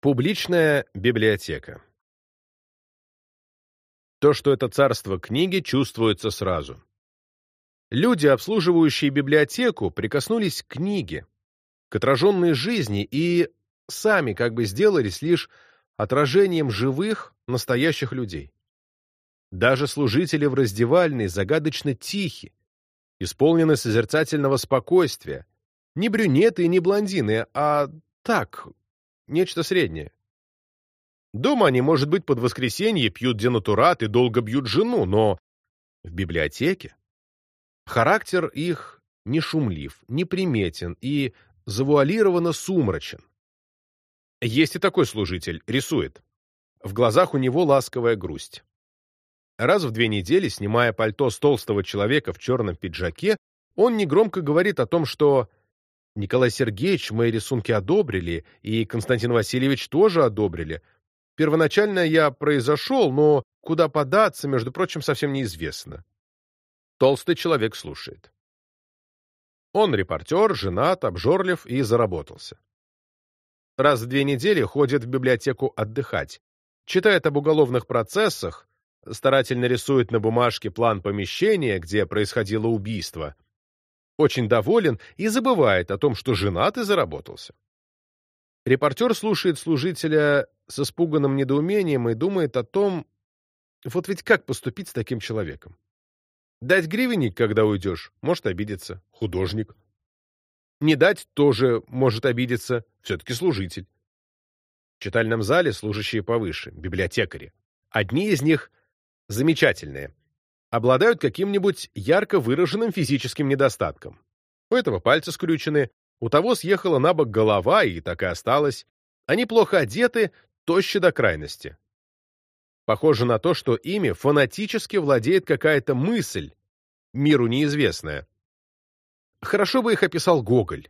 Публичная библиотека. То, что это царство книги, чувствуется сразу. Люди, обслуживающие библиотеку, прикоснулись к книге, к отраженной жизни и сами как бы сделались лишь отражением живых, настоящих людей. Даже служители в раздевальной загадочно тихи, исполнены созерцательного спокойствия, не брюнеты и не блондины, а так, нечто среднее. Дома они, может быть, под воскресенье пьют денатурат и долго бьют жену, но в библиотеке характер их не шумлив, не приметен и завуалированно сумрачен. Есть и такой служитель, рисует. В глазах у него ласковая грусть. Раз в две недели, снимая пальто с толстого человека в черном пиджаке, он негромко говорит о том, что Николай Сергеевич мои рисунки одобрили, и Константин Васильевич тоже одобрили. Первоначально я произошел, но куда податься, между прочим, совсем неизвестно. Толстый человек слушает. Он репортер, женат, обжорлив и заработался. Раз в две недели ходит в библиотеку отдыхать, читает об уголовных процессах, старательно рисует на бумажке план помещения, где происходило убийство — очень доволен и забывает о том, что женат и заработался. Репортер слушает служителя с испуганным недоумением и думает о том, вот ведь как поступить с таким человеком? Дать гривенник, когда уйдешь, может обидеться, художник. Не дать тоже может обидеться, все-таки служитель. В читальном зале служащие повыше, библиотекари. Одни из них замечательные, обладают каким-нибудь ярко выраженным физическим недостатком. У этого пальцы скрючены, у того съехала на бок голова и так и осталась. Они плохо одеты, тощи до крайности. Похоже на то, что ими фанатически владеет какая-то мысль, миру неизвестная. Хорошо бы их описал Гоголь.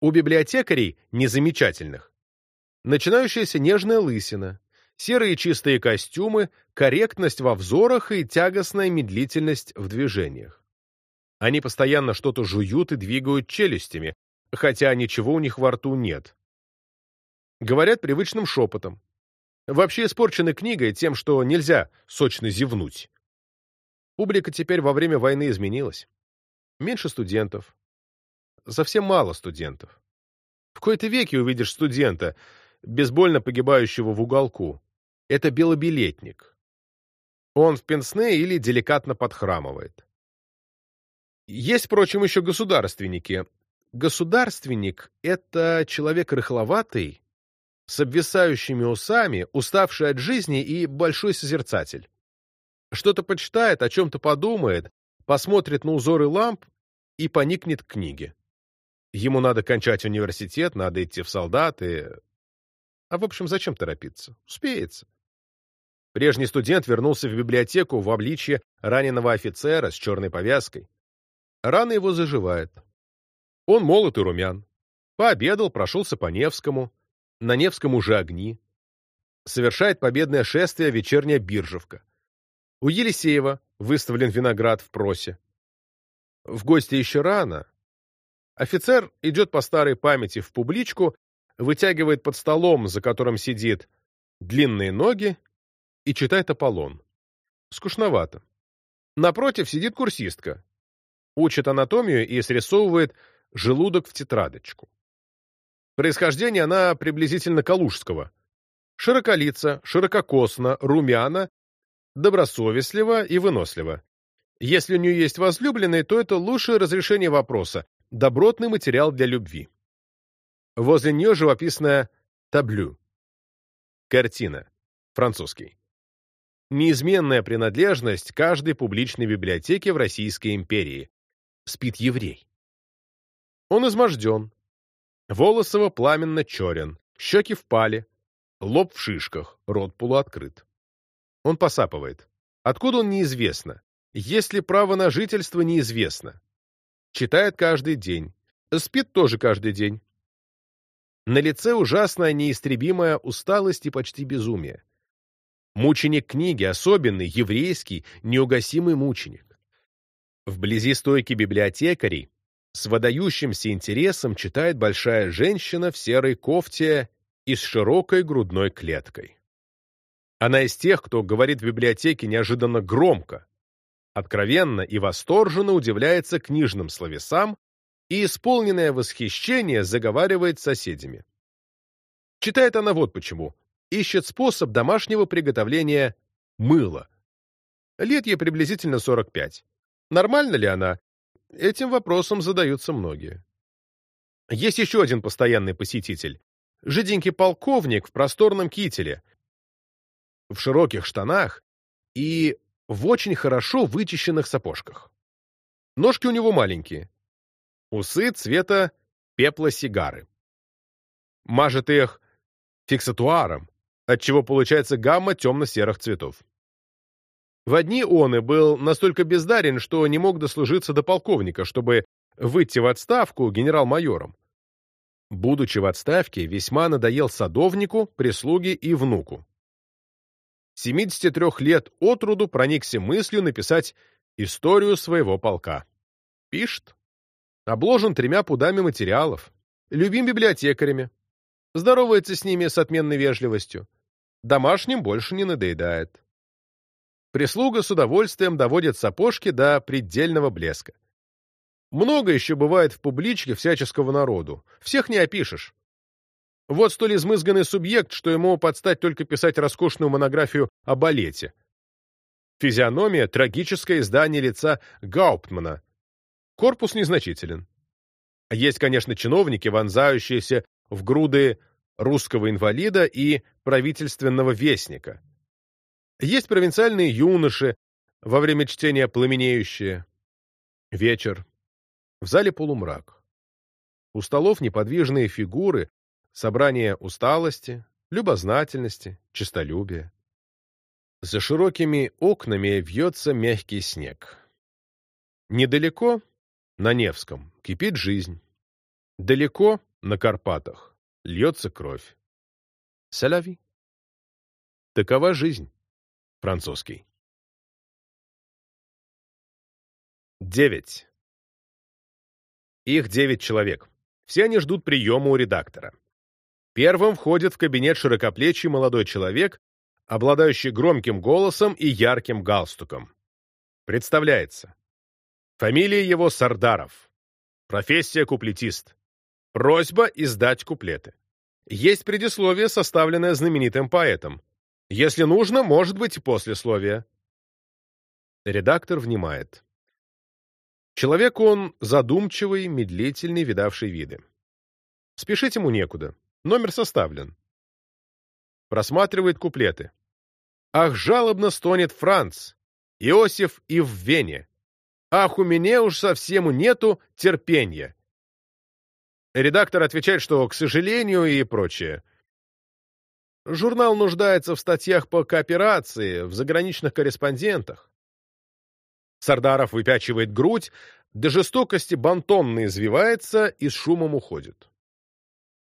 У библиотекарей, незамечательных, начинающаяся нежная лысина, серые чистые костюмы, корректность во взорах и тягостная медлительность в движениях. Они постоянно что-то жуют и двигают челюстями, хотя ничего у них во рту нет. Говорят привычным шепотом. Вообще испорчены книгой тем, что нельзя сочно зевнуть. Публика теперь во время войны изменилась. Меньше студентов. Совсем мало студентов. В кои-то веки увидишь студента, безбольно погибающего в уголку это белобилетник. Он в пенсне или деликатно подхрамывает. Есть, впрочем, еще государственники. Государственник — это человек рыхловатый, с обвисающими усами, уставший от жизни и большой созерцатель. Что-то почитает, о чем-то подумает, посмотрит на узоры ламп и поникнет к книге. Ему надо кончать университет, надо идти в солдаты. А в общем, зачем торопиться? Успеется. Прежний студент вернулся в библиотеку в обличье раненого офицера с черной повязкой. Рана его заживает. Он молод и румян. Пообедал, прошелся по Невскому. На Невском уже огни. Совершает победное шествие вечерняя биржевка. У Елисеева выставлен виноград в просе. В гости еще рано. Офицер идет по старой памяти в публичку, вытягивает под столом, за которым сидит, длинные ноги и читает Аполлон. Скучновато. Напротив сидит курсистка. Учит анатомию и срисовывает желудок в тетрадочку. Происхождение она приблизительно калужского. Широколица, ширококосно, румяна, добросовестливо и выносливо. Если у нее есть возлюбленный, то это лучшее разрешение вопроса, добротный материал для любви. Возле нее живописная таблю. Картина. Французский неизменная принадлежность каждой публичной библиотеки в Российской империи. Спит еврей. Он изможден. Волосы его пламенно черен, щеки впали, лоб в шишках, рот полуоткрыт. Он посапывает. Откуда он неизвестно. Есть ли право на жительство неизвестно. Читает каждый день. Спит тоже каждый день. На лице ужасная неистребимая усталость и почти безумие. Мученик книги, особенный, еврейский, неугасимый мученик. Вблизи стойки библиотекарей с выдающимся интересом читает большая женщина в серой кофте и с широкой грудной клеткой. Она из тех, кто говорит в библиотеке неожиданно громко, откровенно и восторженно удивляется книжным словесам и, исполненное восхищение, заговаривает с соседями. Читает она вот почему. Ищет способ домашнего приготовления мыла. Лет ей приблизительно 45. Нормально ли она? Этим вопросом задаются многие. Есть еще один постоянный посетитель. Жиденький полковник в просторном кителе, в широких штанах и в очень хорошо вычищенных сапожках. Ножки у него маленькие. Усы цвета пепла сигары. Мажет их фиксатуаром, отчего получается гамма темно-серых цветов. В одни он и был настолько бездарен, что не мог дослужиться до полковника, чтобы выйти в отставку генерал-майором. Будучи в отставке, весьма надоел садовнику, прислуге и внуку. 73 лет от роду проникся мыслью написать историю своего полка. Пишет. Обложен тремя пудами материалов. Любим библиотекарями. Здоровается с ними с отменной вежливостью. Домашним больше не надоедает. Прислуга с удовольствием доводит сапожки до предельного блеска. Много еще бывает в публичке всяческого народу. Всех не опишешь. Вот столь измызганный субъект, что ему подстать только писать роскошную монографию о балете. Физиономия — трагическое издание лица Гауптмана. Корпус незначителен. Есть, конечно, чиновники, вонзающиеся в груды русского инвалида и правительственного вестника. Есть провинциальные юноши, во время чтения пламенеющие. Вечер. В зале полумрак. У столов неподвижные фигуры, собрание усталости, любознательности, честолюбия. За широкими окнами вьется мягкий снег. Недалеко, на Невском, кипит жизнь. Далеко, на Карпатах, льется кровь. Соляви. Такова жизнь. Французский. 9. Их девять человек. Все они ждут приема у редактора. Первым входит в кабинет широкоплечий молодой человек, обладающий громким голосом и ярким галстуком. Представляется. Фамилия его Сардаров. Профессия куплетист. Просьба издать куплеты. Есть предисловие, составленное знаменитым поэтом. Если нужно, может быть и послесловие. Редактор внимает. Человек он задумчивый, медлительный, видавший виды. Спешить ему некуда. Номер составлен. Просматривает куплеты. «Ах, жалобно стонет Франц! Иосиф и в Вене! Ах, у меня уж совсем нету терпения!» Редактор отвечает, что «к сожалению» и прочее. Журнал нуждается в статьях по кооперации, в заграничных корреспондентах. Сардаров выпячивает грудь, до жестокости бантонно извивается и с шумом уходит.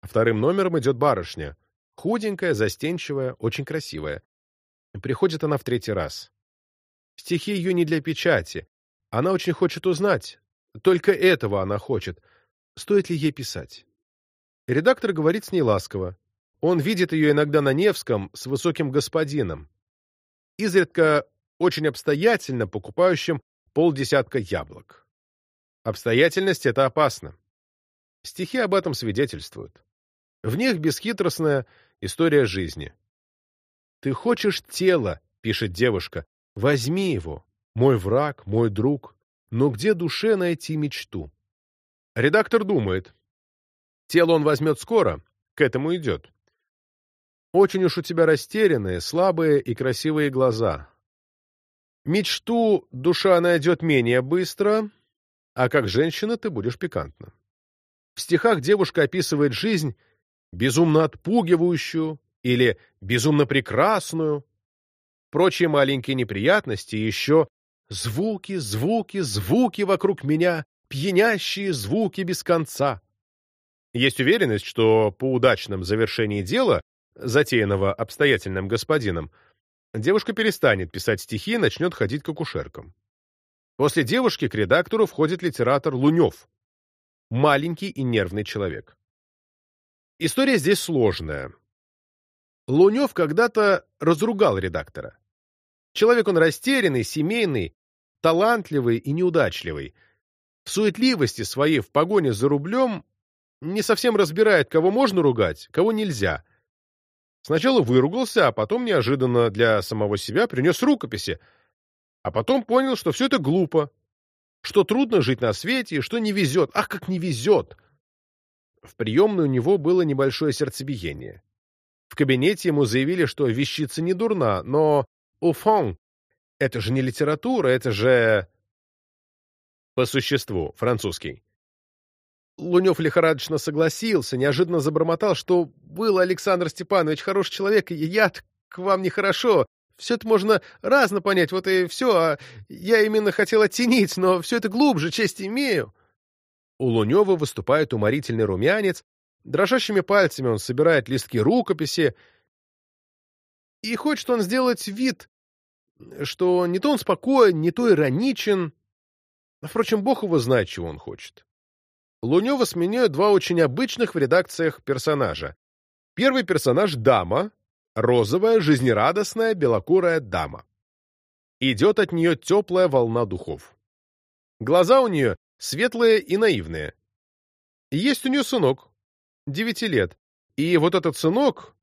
Вторым номером идет барышня. Худенькая, застенчивая, очень красивая. Приходит она в третий раз. Стихи ее не для печати. Она очень хочет узнать. Только этого она хочет. Стоит ли ей писать? Редактор говорит с ней ласково. Он видит ее иногда на Невском с высоким господином. Изредка очень обстоятельно покупающим полдесятка яблок. Обстоятельность — это опасно. Стихи об этом свидетельствуют. В них бесхитростная история жизни. «Ты хочешь тело», — пишет девушка, — «возьми его, мой враг, мой друг, но где душе найти мечту?» Редактор думает. Тело он возьмет скоро, к этому идет. Очень уж у тебя растерянные, слабые и красивые глаза. Мечту душа найдет менее быстро, а как женщина ты будешь пикантна. В стихах девушка описывает жизнь безумно отпугивающую или безумно прекрасную. Прочие маленькие неприятности еще звуки, звуки, звуки вокруг меня, пьянящие звуки без конца. Есть уверенность, что по удачном завершении дела, затеянного обстоятельным господином, девушка перестанет писать стихи и начнет ходить к акушеркам. После девушки к редактору входит литератор Лунев, маленький и нервный человек. История здесь сложная. Лунев когда-то разругал редактора. Человек он растерянный, семейный, талантливый и неудачливый. В суетливости своей, в погоне за рублем, не совсем разбирает, кого можно ругать, кого нельзя. Сначала выругался, а потом неожиданно для самого себя принес рукописи, а потом понял, что все это глупо, что трудно жить на свете и что не везет. Ах, как не везет! В приемной у него было небольшое сердцебиение. В кабинете ему заявили, что вещица не дурна, но «уфон» — это же не литература, это же... По существу, французский. Лунев лихорадочно согласился, неожиданно забормотал, что был Александр Степанович хороший человек, и я к вам нехорошо. Все это можно разно понять, вот и все, а я именно хотел оттенить, но все это глубже, честь имею. У Лунева выступает уморительный румянец, дрожащими пальцами он собирает листки рукописи, и хочет он сделать вид, что не то он спокоен, не то ироничен. Впрочем, бог его знает, чего он хочет. Лунева сменяют два очень обычных в редакциях персонажа. Первый персонаж — дама, розовая, жизнерадостная, белокурая дама. Идет от нее теплая волна духов. Глаза у нее светлые и наивные. Есть у нее сынок, девяти лет. И вот этот сынок,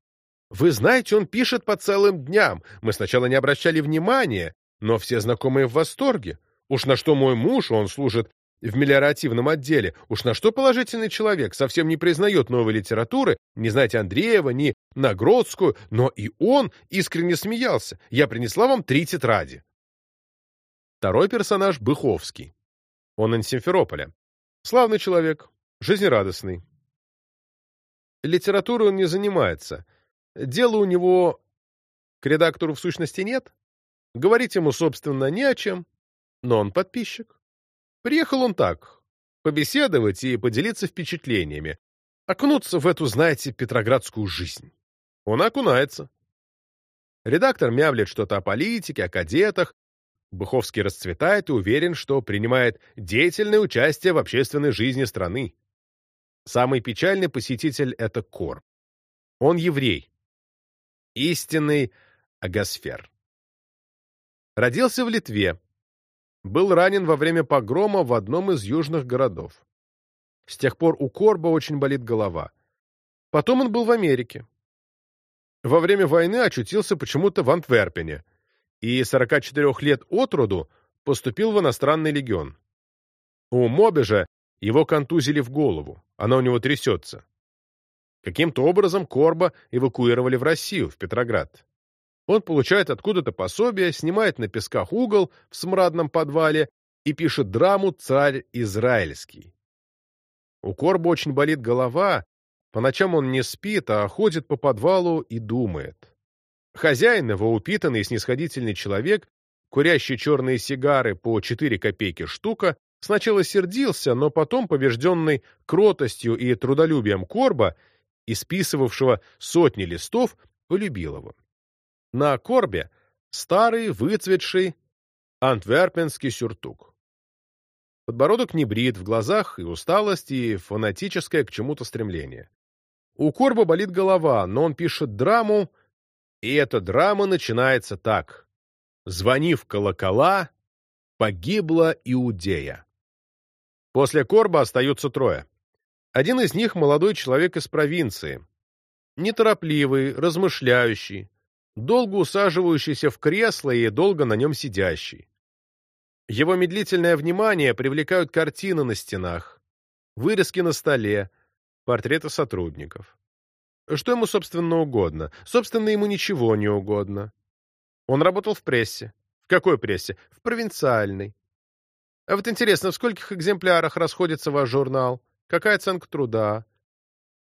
вы знаете, он пишет по целым дням. Мы сначала не обращали внимания, но все знакомые в восторге. Уж на что мой муж, он служит в мелиоративном отделе. Уж на что положительный человек, совсем не признает новой литературы, не знает Андреева, ни Нагродскую, но и он искренне смеялся. Я принесла вам три тетради. Второй персонаж — Быховский. Он из Симферополя. Славный человек, жизнерадостный. Литературой он не занимается. Дела у него к редактору в сущности нет. Говорить ему, собственно, не о чем, но он подписчик. Приехал он так, побеседовать и поделиться впечатлениями, окунуться в эту, знаете, петроградскую жизнь. Он окунается. Редактор мявлет что-то о политике, о кадетах. Быховский расцветает и уверен, что принимает деятельное участие в общественной жизни страны. Самый печальный посетитель — это Корб. Он еврей. Истинный агосфер. Родился в Литве, был ранен во время погрома в одном из южных городов. С тех пор у Корба очень болит голова. Потом он был в Америке. Во время войны очутился почему-то в Антверпене и 44 лет от роду поступил в иностранный легион. У Мобежа его контузили в голову, она у него трясется. Каким-то образом Корба эвакуировали в Россию, в Петроград. Он получает откуда-то пособие, снимает на песках угол в смрадном подвале и пишет драму «Царь Израильский». У Корба очень болит голова, по ночам он не спит, а ходит по подвалу и думает. Хозяин его, упитанный и снисходительный человек, курящий черные сигары по 4 копейки штука, сначала сердился, но потом, побежденный кротостью и трудолюбием Корба, исписывавшего сотни листов, полюбил его. На корбе старый, выцветший антверпенский сюртук. Подбородок не брит, в глазах и усталость, и фанатическое к чему-то стремление. У Корба болит голова, но он пишет драму, и эта драма начинается так. «Звони в колокола, погибла Иудея». После Корба остаются трое. Один из них — молодой человек из провинции. Неторопливый, размышляющий, долго усаживающийся в кресло и долго на нем сидящий. Его медлительное внимание привлекают картины на стенах, вырезки на столе, портреты сотрудников. Что ему, собственно, угодно? Собственно, ему ничего не угодно. Он работал в прессе. В какой прессе? В провинциальной. А вот интересно, в скольких экземплярах расходится ваш журнал? Какая оценка труда?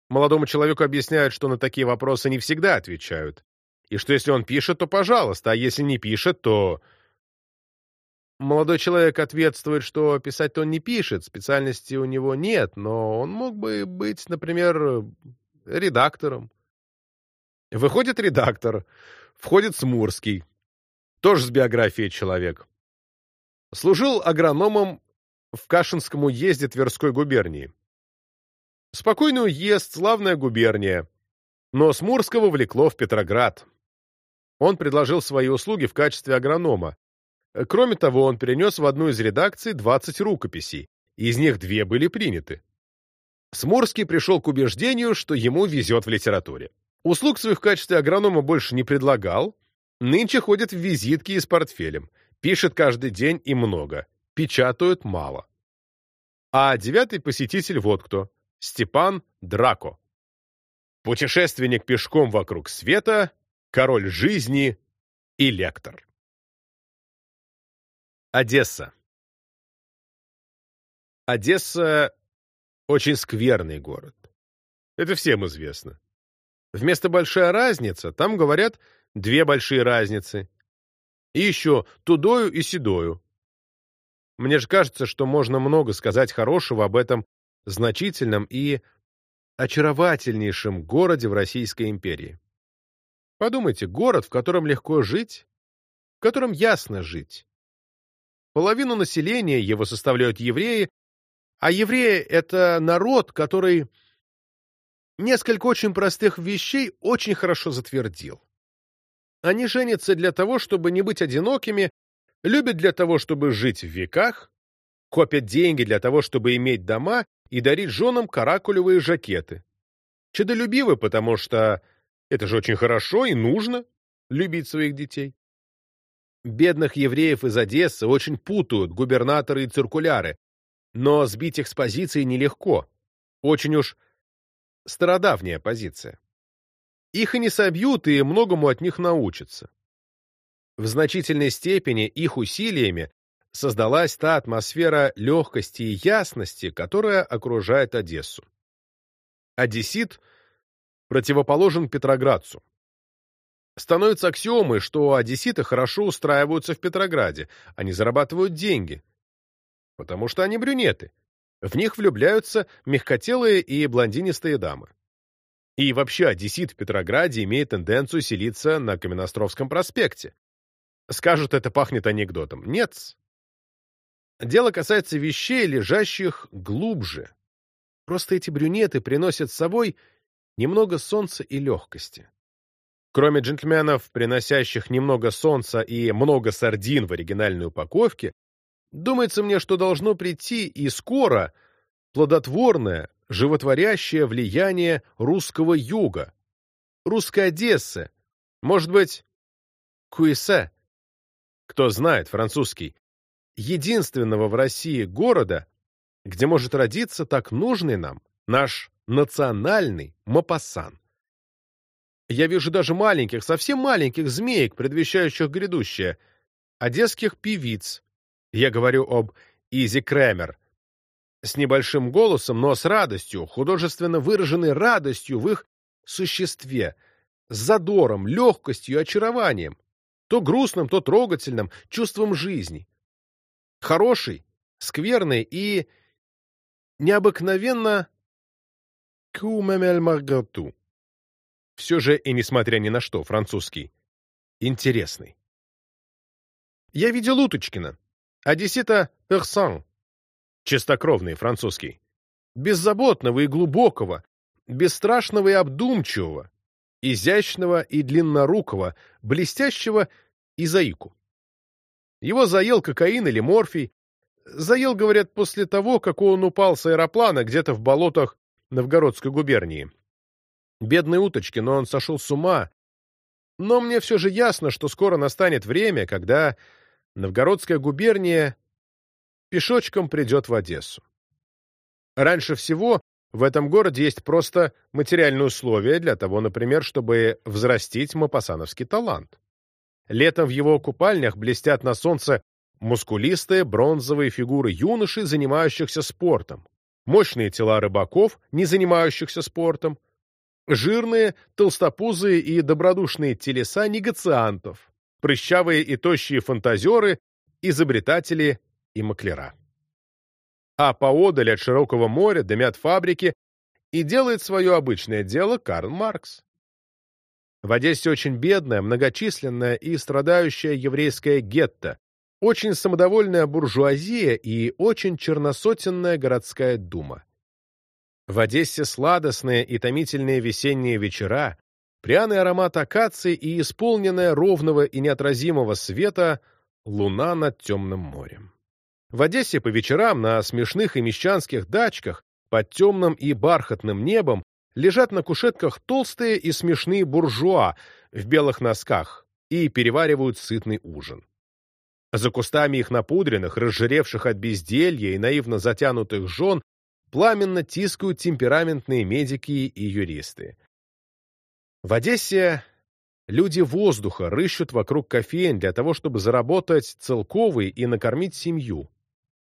Молодому человеку объясняют, что на такие вопросы не всегда отвечают и что если он пишет, то пожалуйста, а если не пишет, то... Молодой человек ответствует, что писать-то он не пишет, специальности у него нет, но он мог бы быть, например, редактором. Выходит редактор, входит Смурский, тоже с биографией человек. Служил агрономом в Кашинском уезде Тверской губернии. Спокойный уезд, славная губерния. Но Смурского влекло в Петроград. Он предложил свои услуги в качестве агронома. Кроме того, он перенес в одну из редакций 20 рукописей, из них две были приняты. Смурский пришел к убеждению, что ему везет в литературе. Услуг своих в качестве агронома больше не предлагал, нынче ходит в визитки и с портфелем, пишет каждый день и много, печатают мало. А девятый посетитель вот кто — Степан Драко. Путешественник пешком вокруг света, король жизни и лектор. Одесса. Одесса — очень скверный город. Это всем известно. Вместо «большая разница» там говорят «две большие разницы». И еще «тудою» и «седою». Мне же кажется, что можно много сказать хорошего об этом значительном и очаровательнейшем городе в Российской империи. Подумайте, город, в котором легко жить, в котором ясно жить. Половину населения его составляют евреи, а евреи — это народ, который несколько очень простых вещей очень хорошо затвердил. Они женятся для того, чтобы не быть одинокими, любят для того, чтобы жить в веках, копят деньги для того, чтобы иметь дома и дарить женам каракулевые жакеты. Чедолюбивы, потому что это же очень хорошо и нужно любить своих детей. Бедных евреев из Одессы очень путают губернаторы и циркуляры, но сбить их с позиции нелегко. Очень уж стародавняя позиция. Их и не собьют, и многому от них научатся. В значительной степени их усилиями создалась та атмосфера легкости и ясности, которая окружает Одессу. Одессит противоположен Петроградцу. Становится аксиомой, что одесситы хорошо устраиваются в Петрограде, они зарабатывают деньги, потому что они брюнеты. В них влюбляются мягкотелые и блондинистые дамы. И вообще одессит в Петрограде имеет тенденцию селиться на Каменостровском проспекте. Скажут, это пахнет анекдотом. Нет. Дело касается вещей, лежащих глубже. Просто эти брюнеты приносят с собой немного солнца и легкости. Кроме джентльменов, приносящих немного солнца и много сардин в оригинальной упаковке, думается мне, что должно прийти и скоро плодотворное, животворящее влияние русского юга, русской Одессы, может быть, Куисе, кто знает французский, единственного в России города, где может родиться так нужный нам наш национальный Мапассан. Я вижу даже маленьких, совсем маленьких змеек, предвещающих грядущее, одесских певиц. Я говорю об Изи Кремер. С небольшим голосом, но с радостью, художественно выраженной радостью в их существе, с задором, легкостью, очарованием то грустным, то трогательным, чувством жизни. Хороший, скверный и необыкновенно кумемель маргату. Все же, и несмотря ни на что, французский. Интересный. Я видел Уточкина, Одессита Персан, чистокровный французский, беззаботного и глубокого, бесстрашного и обдумчивого, изящного и длиннорукого, блестящего и заику. Его заел кокаин или морфий. Заел, говорят, после того, как он упал с аэроплана где-то в болотах Новгородской губернии. Бедный уточки, но он сошел с ума. Но мне все же ясно, что скоро настанет время, когда Новгородская губерния пешочком придет в Одессу. Раньше всего в этом городе есть просто материальные условия для того, например, чтобы взрастить мапасановский талант. Летом в его купальнях блестят на солнце мускулистые бронзовые фигуры юношей, занимающихся спортом, мощные тела рыбаков, не занимающихся спортом, жирные, толстопузые и добродушные телеса негациантов, прыщавые и тощие фантазеры, изобретатели и маклера. А поодаль от широкого моря дымят фабрики, и делает свое обычное дело Карл Маркс. В Одессе очень бедная, многочисленная и страдающая еврейская гетто, очень самодовольная буржуазия и очень черносотенная городская дума. В Одессе сладостные и томительные весенние вечера, пряный аромат акации и исполненная ровного и неотразимого света луна над темным морем. В Одессе по вечерам на смешных и мещанских дачках под темным и бархатным небом лежат на кушетках толстые и смешные буржуа в белых носках и переваривают сытный ужин. За кустами их напудренных, разжиревших от безделья и наивно затянутых жен пламенно тискают темпераментные медики и юристы. В Одессе люди воздуха рыщут вокруг кофеин для того, чтобы заработать целковый и накормить семью.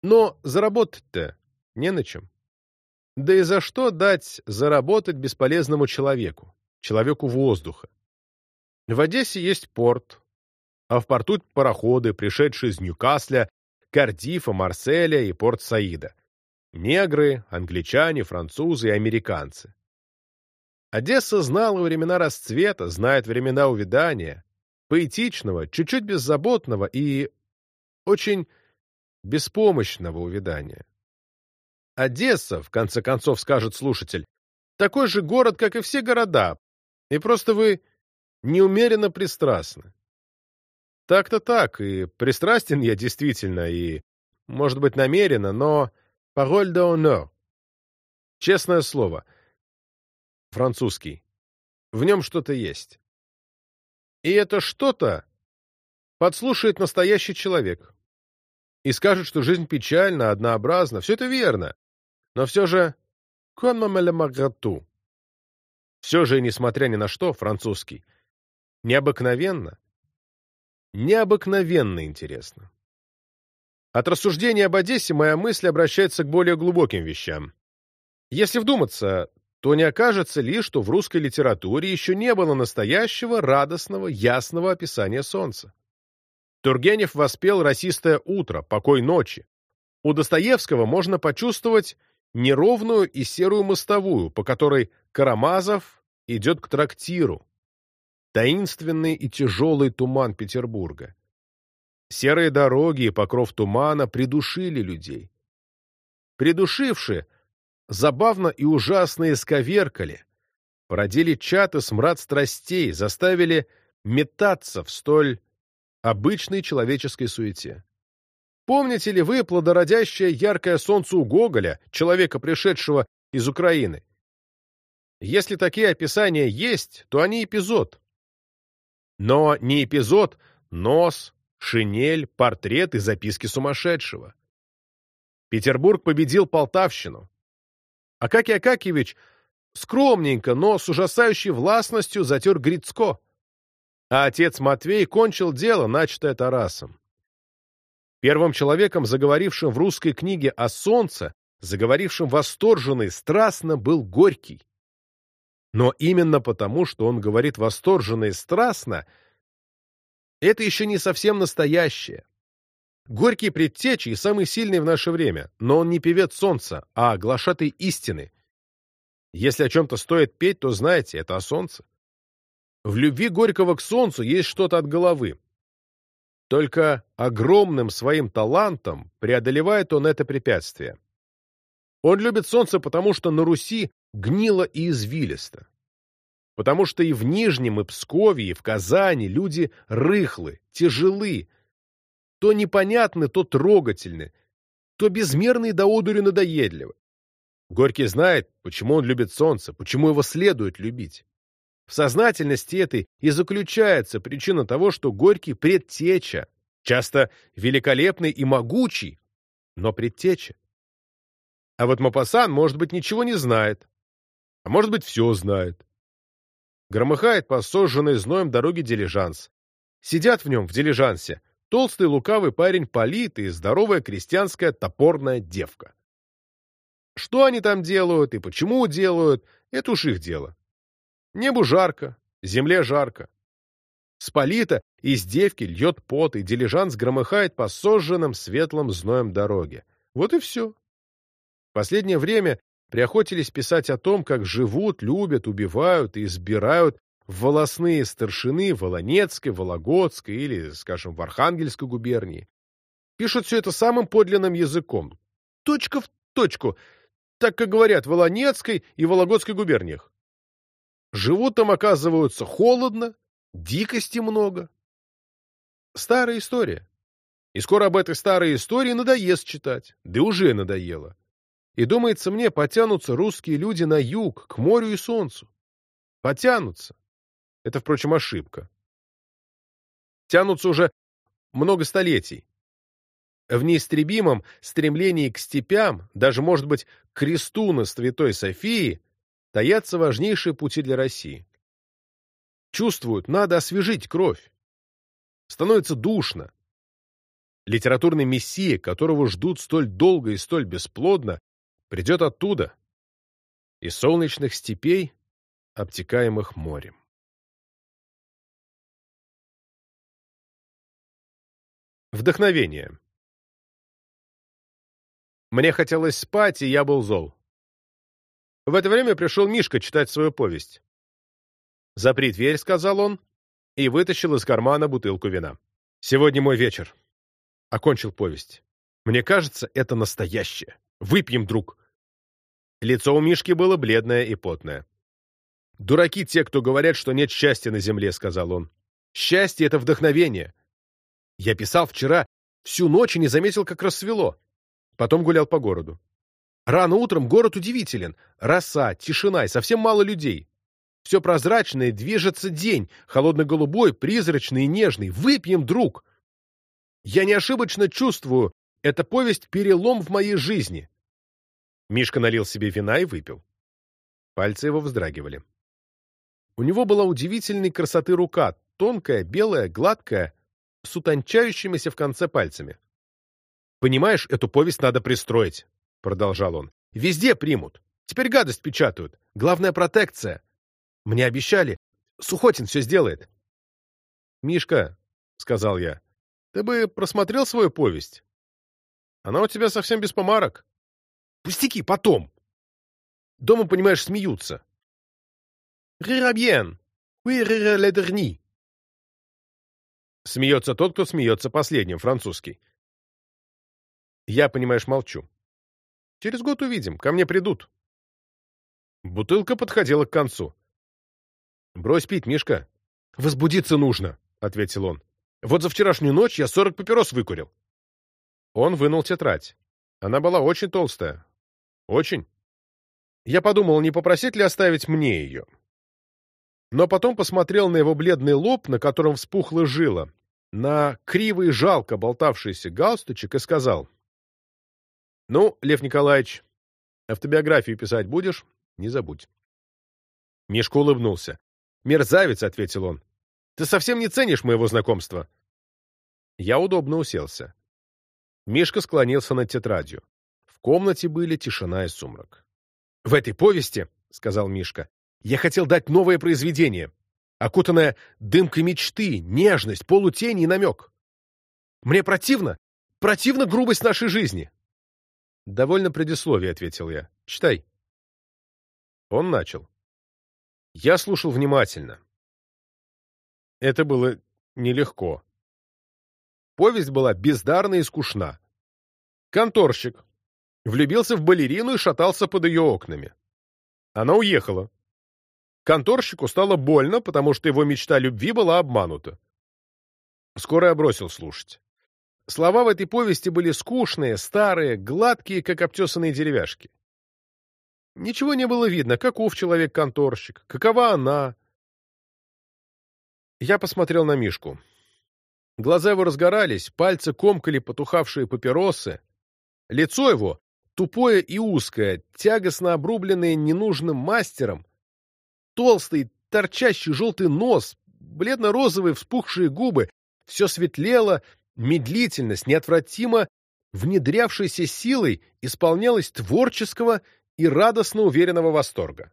Но заработать-то не на чем. Да и за что дать заработать бесполезному человеку, человеку воздуха? В Одессе есть порт, а в порту пароходы, пришедшие из Ньюкасля, Кардифа, Марселя и Порт-Саида. Негры, англичане, французы и американцы. Одесса знала времена расцвета, знает времена увядания, поэтичного, чуть-чуть беззаботного и очень беспомощного увядания. Одесса, в конце концов, скажет слушатель, такой же город, как и все города, и просто вы неумеренно пристрастны. Так-то так, и пристрастен я действительно, и, может быть, намеренно, но Parole d'honneur. Честное слово. Французский. В нем что-то есть. И это что-то подслушает настоящий человек. И скажет, что жизнь печальна, однообразна. Все это верно. Но все же... Все же, несмотря ни на что, французский. Необыкновенно. Необыкновенно интересно. От рассуждения об Одессе моя мысль обращается к более глубоким вещам. Если вдуматься, то не окажется ли, что в русской литературе еще не было настоящего, радостного, ясного описания солнца. Тургенев воспел «Расистое утро», «Покой ночи». У Достоевского можно почувствовать неровную и серую мостовую, по которой Карамазов идет к трактиру. Таинственный и тяжелый туман Петербурга. Серые дороги и покров тумана придушили людей. Придушившие, забавно и ужасно исковеркали, породили чат и смрад страстей, заставили метаться в столь обычной человеческой суете. Помните ли вы плодородящее яркое солнце у Гоголя, человека, пришедшего из Украины? Если такие описания есть, то они эпизод. Но не эпизод нос, шинель, портрет и записки сумасшедшего. Петербург победил Полтавщину. Акакий Акакевич скромненько, но с ужасающей властностью затер Грицко, а отец Матвей кончил дело, начатое Тарасом. Первым человеком, заговорившим в русской книге о солнце, заговорившим восторженно и страстно, был Горький. Но именно потому, что он говорит восторженно и страстно, это еще не совсем настоящее. Горький предтечи и самый сильный в наше время, но он не певец солнца, а глашатый истины. Если о чем-то стоит петь, то знаете, это о солнце. В любви Горького к солнцу есть что-то от головы. Только огромным своим талантом преодолевает он это препятствие. Он любит солнце, потому что на Руси гнило и извилисто потому что и в Нижнем, и Пскове, и в Казани люди рыхлы, тяжелы, то непонятны, то трогательны, то безмерны до одури надоедливы. Горький знает, почему он любит солнце, почему его следует любить. В сознательности этой и заключается причина того, что Горький предтеча, часто великолепный и могучий, но предтеча. А вот Мапасан, может быть, ничего не знает, а может быть, все знает. Громыхает по сожженной зноем дороге дилижанс. Сидят в нем, в дилижансе, толстый лукавый парень Полит и здоровая крестьянская топорная девка. Что они там делают и почему делают, это уж их дело. Небу жарко, земле жарко. С Полита из девки льет пот, и дилижанс громыхает по сожженным светлым зноем дороге. Вот и все. В последнее время приохотились писать о том, как живут, любят, убивают и избирают волосные старшины Волонецкой, Вологодской или, скажем, в Архангельской губернии. Пишут все это самым подлинным языком. Точка в точку. так как говорят в Волонецкой и Вологодской губерниях. Живут там, оказывается, холодно, дикости много. Старая история. И скоро об этой старой истории надоест читать, да уже надоело. И, думается мне, потянутся русские люди на юг, к морю и солнцу. Потянутся. Это, впрочем, ошибка. Тянутся уже много столетий. В неистребимом стремлении к степям, даже, может быть, к кресту на Святой Софии, таятся важнейшие пути для России. Чувствуют, надо освежить кровь. Становится душно. Литературный мессия, которого ждут столь долго и столь бесплодно, придет оттуда, из солнечных степей, обтекаемых морем. Вдохновение. Мне хотелось спать, и я был зол. В это время пришел Мишка читать свою повесть. «Запри дверь», — сказал он, и вытащил из кармана бутылку вина. «Сегодня мой вечер». Окончил повесть. «Мне кажется, это настоящее. Выпьем, друг». Лицо у Мишки было бледное и потное. «Дураки те, кто говорят, что нет счастья на земле», — сказал он. «Счастье — это вдохновение. Я писал вчера всю ночь и не заметил, как рассвело. Потом гулял по городу. Рано утром город удивителен. Роса, тишина и совсем мало людей. Все прозрачное, движется день, холодно-голубой, призрачный и нежный. Выпьем, друг! Я не ошибочно чувствую, эта повесть — перелом в моей жизни. Мишка налил себе вина и выпил. Пальцы его вздрагивали. У него была удивительной красоты рука, тонкая, белая, гладкая, с утончающимися в конце пальцами. «Понимаешь, эту повесть надо пристроить», — продолжал он. «Везде примут. Теперь гадость печатают. Главная протекция. Мне обещали. Сухотин все сделает». «Мишка», — сказал я, — «ты бы просмотрел свою повесть? Она у тебя совсем без помарок». «Пустяки, потом!» Дома, понимаешь, смеются. «Рирабьен! Oui, рир Смеется тот, кто смеется последним, французский. Я, понимаешь, молчу. Через год увидим, ко мне придут. Бутылка подходила к концу. «Брось пить, Мишка. Возбудиться нужно», — ответил он. «Вот за вчерашнюю ночь я сорок папирос выкурил». Он вынул тетрадь. Она была очень толстая. Очень. Я подумал, не попросить ли оставить мне ее. Но потом посмотрел на его бледный лоб, на котором вспухла жила, на кривый жалко болтавшийся галстучек и сказал, «Ну, Лев Николаевич, автобиографию писать будешь? Не забудь». Мишка улыбнулся. «Мерзавец», — ответил он. «Ты совсем не ценишь моего знакомства». Я удобно уселся. Мишка склонился над тетрадью. В комнате были тишина и сумрак. «В этой повести, — сказал Мишка, — я хотел дать новое произведение, окутанное дымкой мечты, нежность, полутень и намек. Мне противно, противно грубость нашей жизни. «Довольно предисловие», — ответил я. «Читай». Он начал. Я слушал внимательно. Это было нелегко. Повесть была бездарна и скучна. Конторщик влюбился в балерину и шатался под ее окнами. Она уехала. Конторщику стало больно, потому что его мечта любви была обманута. Скоро я бросил слушать. Слова в этой повести были скучные, старые, гладкие, как обтесанные деревяшки. Ничего не было видно, каков человек-конторщик, какова она. Я посмотрел на Мишку. Глаза его разгорались, пальцы комкали потухавшие папиросы. Лицо его, тупое и узкое, тягостно обрубленное ненужным мастером, толстый, торчащий желтый нос, бледно-розовые вспухшие губы, все светлело, медлительность, неотвратимо внедрявшейся силой, исполнялась творческого и радостно уверенного восторга.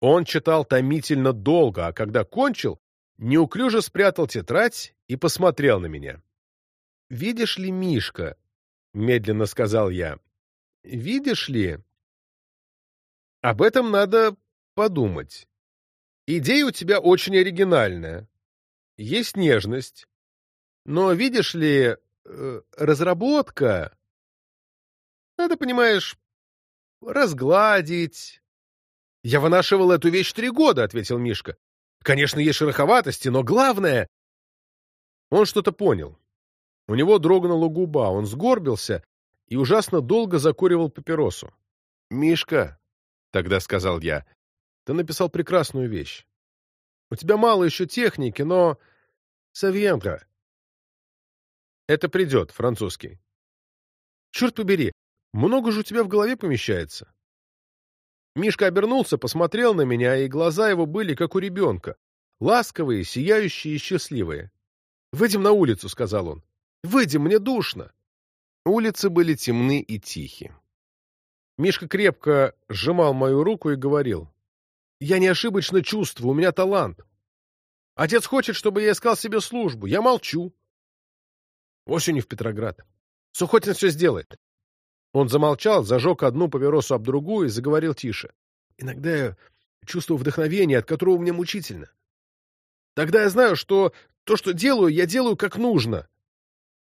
Он читал томительно долго, а когда кончил, неуклюже спрятал тетрадь и посмотрел на меня. «Видишь ли, Мишка?» — медленно сказал я. «Видишь ли?» «Об этом надо подумать. Идея у тебя очень оригинальная. Есть нежность, но, видишь ли, э, разработка... Надо, понимаешь, разгладить. Я вынашивал эту вещь три года, — ответил Мишка. Конечно, есть шероховатости, но главное... Он что-то понял. У него дрогнула губа, он сгорбился и ужасно долго закуривал папиросу. — Мишка, — тогда сказал я, — ты написал прекрасную вещь. У тебя мало еще техники, но... Савьенко. Это придет, французский. Черт побери, много же у тебя в голове помещается. Мишка обернулся, посмотрел на меня, и глаза его были, как у ребенка, ласковые, сияющие и счастливые. «Выйдем на улицу», — сказал он. «Выйдем, мне душно». Улицы были темны и тихи. Мишка крепко сжимал мою руку и говорил. «Я не ошибочно чувствую, у меня талант. Отец хочет, чтобы я искал себе службу. Я молчу. Осенью в Петроград. Сухотин все сделает. Он замолчал, зажег одну папиросу об другую и заговорил тише. Иногда я чувствую вдохновение, от которого мне мучительно. Тогда я знаю, что то, что делаю, я делаю как нужно.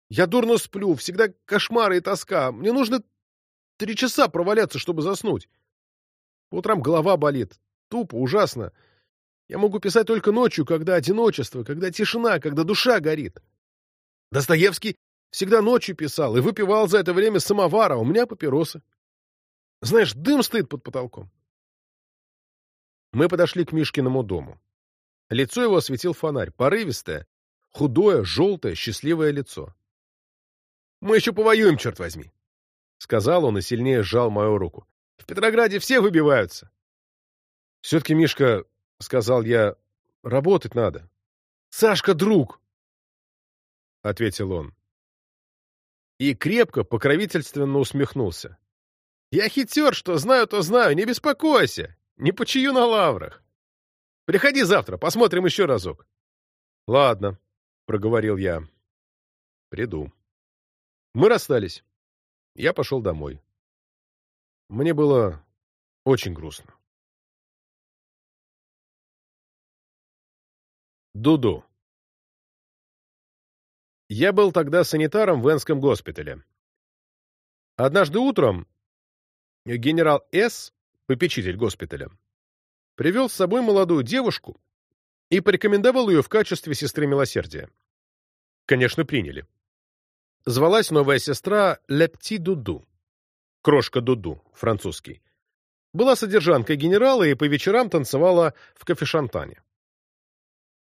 Я дурно сплю, всегда кошмары и тоска. Мне нужно три часа проваляться, чтобы заснуть. По утрам голова болит. Тупо, ужасно. Я могу писать только ночью, когда одиночество, когда тишина, когда душа горит. Достоевский Всегда ночью писал и выпивал за это время самовара, а у меня папиросы. Знаешь, дым стоит под потолком. Мы подошли к Мишкиному дому. Лицо его осветил фонарь, порывистое, худое, желтое, счастливое лицо. «Мы еще повоюем, черт возьми!» — сказал он и сильнее сжал мою руку. «В Петрограде все выбиваются!» «Все-таки, Мишка, — сказал я, — работать надо». «Сашка — друг!» — ответил он и крепко, покровительственно усмехнулся. «Я хитер, что знаю, то знаю, не беспокойся, не почию на лаврах. Приходи завтра, посмотрим еще разок». «Ладно», — проговорил я. «Приду». Мы расстались. Я пошел домой. Мне было очень грустно. Дуду. Я был тогда санитаром в Энском госпитале. Однажды утром генерал С., попечитель госпиталя, привел с собой молодую девушку и порекомендовал ее в качестве сестры милосердия. Конечно, приняли. Звалась новая сестра Лепти Дуду. Крошка Дуду, французский. Была содержанкой генерала и по вечерам танцевала в кафешантане.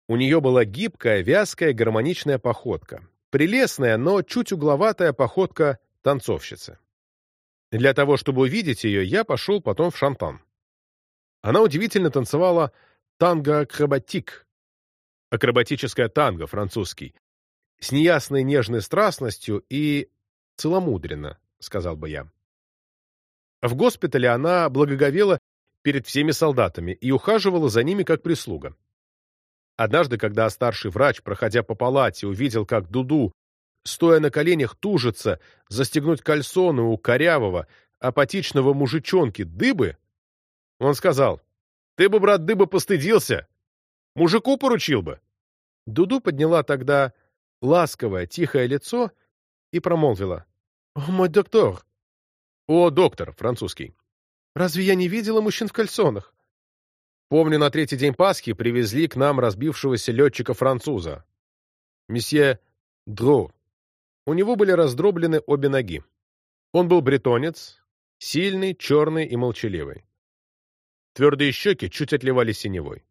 У нее была гибкая, вязкая, гармоничная походка. Прелестная, но чуть угловатая походка танцовщицы. Для того, чтобы увидеть ее, я пошел потом в Шантан. Она удивительно танцевала танго-акробатик, акробатическое танго французский, с неясной нежной страстностью и целомудренно, сказал бы я. В госпитале она благоговела перед всеми солдатами и ухаживала за ними как прислуга. Однажды, когда старший врач, проходя по палате, увидел, как Дуду, стоя на коленях, тужится застегнуть кальсоны у корявого, апатичного мужичонки Дыбы, он сказал, «Ты бы, брат Дыба, постыдился! Мужику поручил бы!» Дуду подняла тогда ласковое, тихое лицо и промолвила, «О, мой доктор!» «О, доктор!» — французский. «Разве я не видела мужчин в кальсонах?» Помню, на третий день Пасхи привезли к нам разбившегося летчика-француза. Месье Дро. У него были раздроблены обе ноги. Он был бретонец, сильный, черный и молчаливый. Твердые щеки чуть отливали синевой.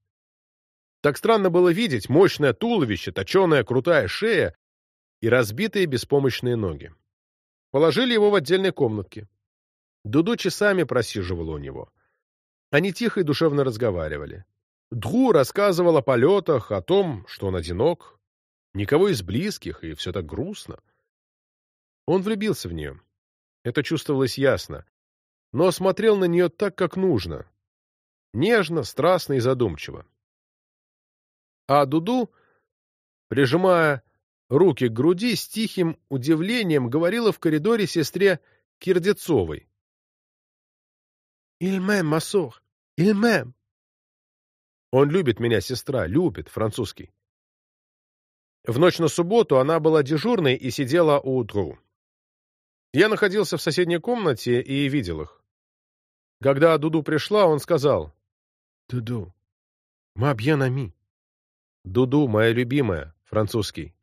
Так странно было видеть мощное туловище, точеная крутая шея и разбитые беспомощные ноги. Положили его в отдельной комнатке. Дуду часами просиживала у него. Они тихо и душевно разговаривали. Дру рассказывал о полетах, о том, что он одинок, никого из близких, и все так грустно. Он влюбился в нее. Это чувствовалось ясно. Но смотрел на нее так, как нужно. Нежно, страстно и задумчиво. А Дуду, прижимая руки к груди, с тихим удивлением говорила в коридоре сестре Кирдецовой. «Il m'aime, Il m'aime. Он любит меня, сестра, любит, французский. В ночь на субботу она была дежурной и сидела у Дру. Я находился в соседней комнате и видел их. Когда Дуду пришла, он сказал «Дуду, ма бьен ами». «Дуду, моя любимая», французский.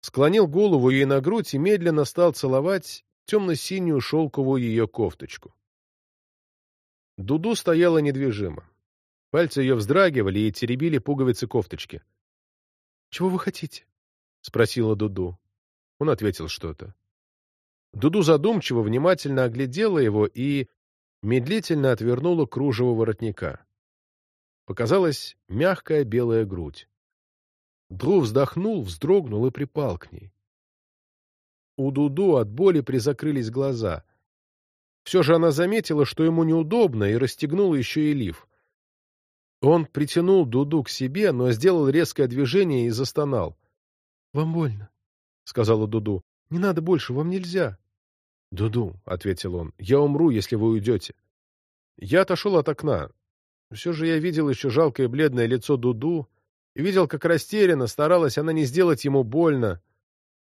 Склонил голову ей на грудь и медленно стал целовать темно-синюю шелковую ее кофточку. Дуду стояла недвижимо. Пальцы ее вздрагивали и теребили пуговицы кофточки. — Чего вы хотите? — спросила Дуду. Он ответил что-то. Дуду задумчиво, внимательно оглядела его и медлительно отвернула кружево воротника. Показалась мягкая белая грудь. Дру вздохнул, вздрогнул и припал к ней. У Дуду от боли призакрылись глаза. Все же она заметила, что ему неудобно, и расстегнула еще и лиф. Он притянул Дуду к себе, но сделал резкое движение и застонал. — Вам больно, — сказала Дуду. — Не надо больше, вам нельзя. — Дуду, — ответил он, — я умру, если вы уйдете. Я отошел от окна. Все же я видел еще жалкое бледное лицо Дуду, и видел, как растерянно старалась она не сделать ему больно,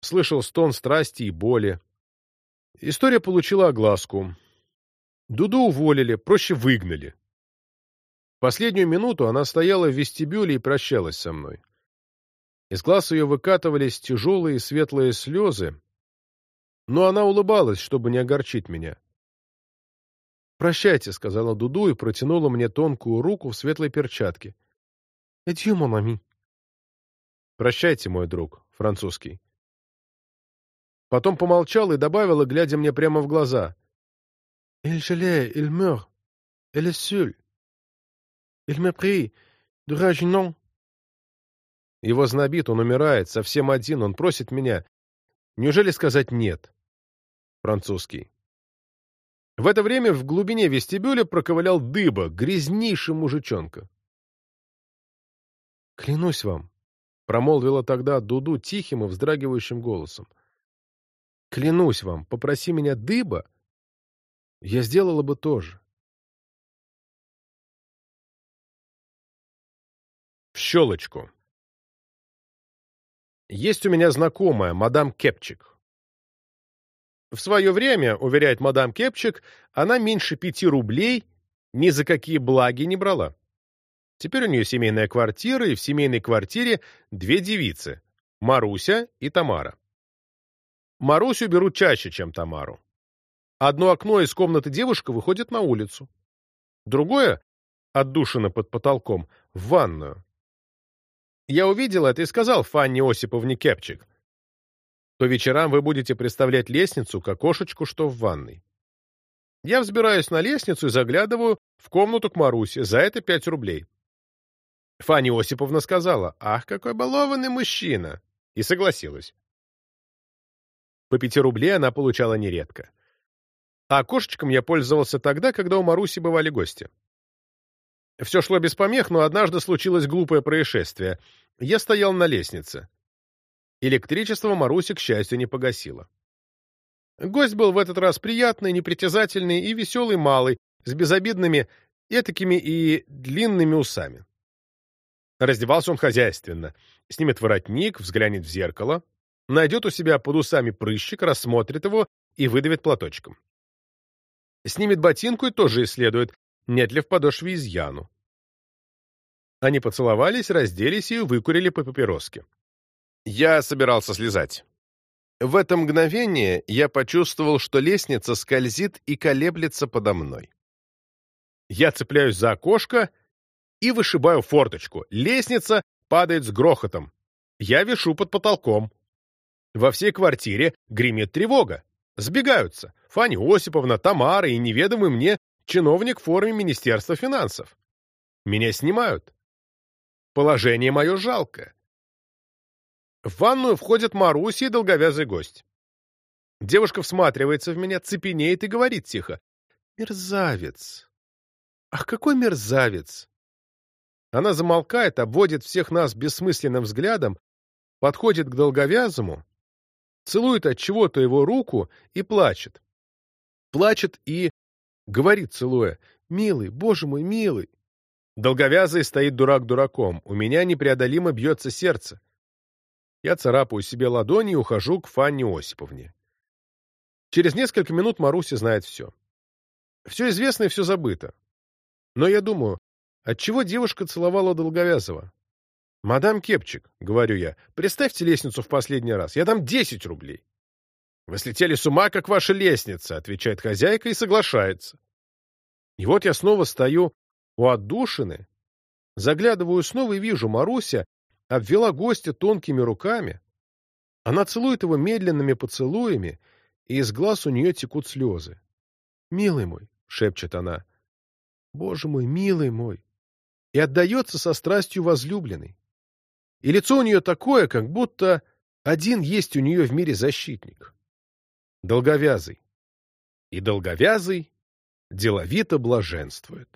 слышал стон страсти и боли. История получила огласку. Дуду уволили, проще выгнали. Последнюю минуту она стояла в вестибюле и прощалась со мной. Из глаз ее выкатывались тяжелые светлые слезы, но она улыбалась, чтобы не огорчить меня. «Прощайте», — сказала Дуду и протянула мне тонкую руку в светлой перчатке. «Эдью, мамами». «Прощайте, мой друг, французский». Потом помолчала и добавила, глядя мне прямо в глаза. «Il gelait, il meurt, elle est seule. Il m'a pris de rage, Его знобит, он умирает, совсем один, он просит меня. Неужели сказать «нет»? Французский. В это время в глубине вестибюля проковылял дыба, грязнейший мужичонка. «Клянусь вам», — промолвила тогда Дуду тихим и вздрагивающим голосом. «Клянусь вам, попроси меня дыба, я сделала бы то же. В щелочку. Есть у меня знакомая, мадам Кепчик. В свое время, уверяет мадам Кепчик, она меньше пяти рублей ни за какие благи не брала. Теперь у нее семейная квартира, и в семейной квартире две девицы — Маруся и Тамара. Марусю берут чаще, чем Тамару. Одно окно из комнаты девушка выходит на улицу. Другое, отдушина под потолком, в ванную. Я увидел это и сказал Фанне Осиповне Кепчик. По вечерам вы будете представлять лестницу к окошечку, что в ванной. Я взбираюсь на лестницу и заглядываю в комнату к Марусе. За это пять рублей. Фанни Осиповна сказала, «Ах, какой балованный мужчина!» и согласилась. По пяти рублей она получала нередко. А окошечком я пользовался тогда, когда у Маруси бывали гости. Все шло без помех, но однажды случилось глупое происшествие. Я стоял на лестнице. Электричество Маруси, к счастью, не погасило. Гость был в этот раз приятный, непритязательный и веселый малый, с безобидными этакими и длинными усами. Раздевался он хозяйственно, снимет воротник, взглянет в зеркало, найдет у себя под усами прыщик, рассмотрит его и выдавит платочком. Снимет ботинку и тоже исследует, нет ли в подошве изъяну. Они поцеловались, разделись и выкурили по папироске. Я собирался слезать. В это мгновение я почувствовал, что лестница скользит и колеблется подо мной. Я цепляюсь за окошко и вышибаю форточку. Лестница падает с грохотом. Я вишу под потолком. Во всей квартире гремит тревога. Сбегаются. Фанни Осиповна, Тамара и неведомый мне чиновник в форме Министерства финансов. Меня снимают. Положение мое жалкое. В ванную входит Маруся и долговязый гость. Девушка всматривается в меня, цепенеет и говорит тихо. «Мерзавец! Ах, какой мерзавец!» Она замолкает, обводит всех нас бессмысленным взглядом, подходит к долговязому целует от чего-то его руку и плачет. Плачет и говорит, целуя, «Милый, боже мой, милый!» Долговязый стоит дурак дураком, у меня непреодолимо бьется сердце. Я царапаю себе ладони и ухожу к Фанне Осиповне. Через несколько минут Маруся знает все. Все известно и все забыто. Но я думаю, отчего девушка целовала Долговязова? «Мадам Кепчик», — говорю я, — «представьте лестницу в последний раз. Я дам десять рублей». «Вы слетели с ума, как ваша лестница», — отвечает хозяйка и соглашается. И вот я снова стою у отдушины, заглядываю снова и вижу, Маруся обвела гостя тонкими руками. Она целует его медленными поцелуями, и из глаз у нее текут слезы. «Милый мой», — шепчет она, — «Боже мой, милый мой!» и отдается со страстью возлюбленной. И лицо у нее такое, как будто один есть у нее в мире защитник. Долговязый. И долговязый деловито блаженствует.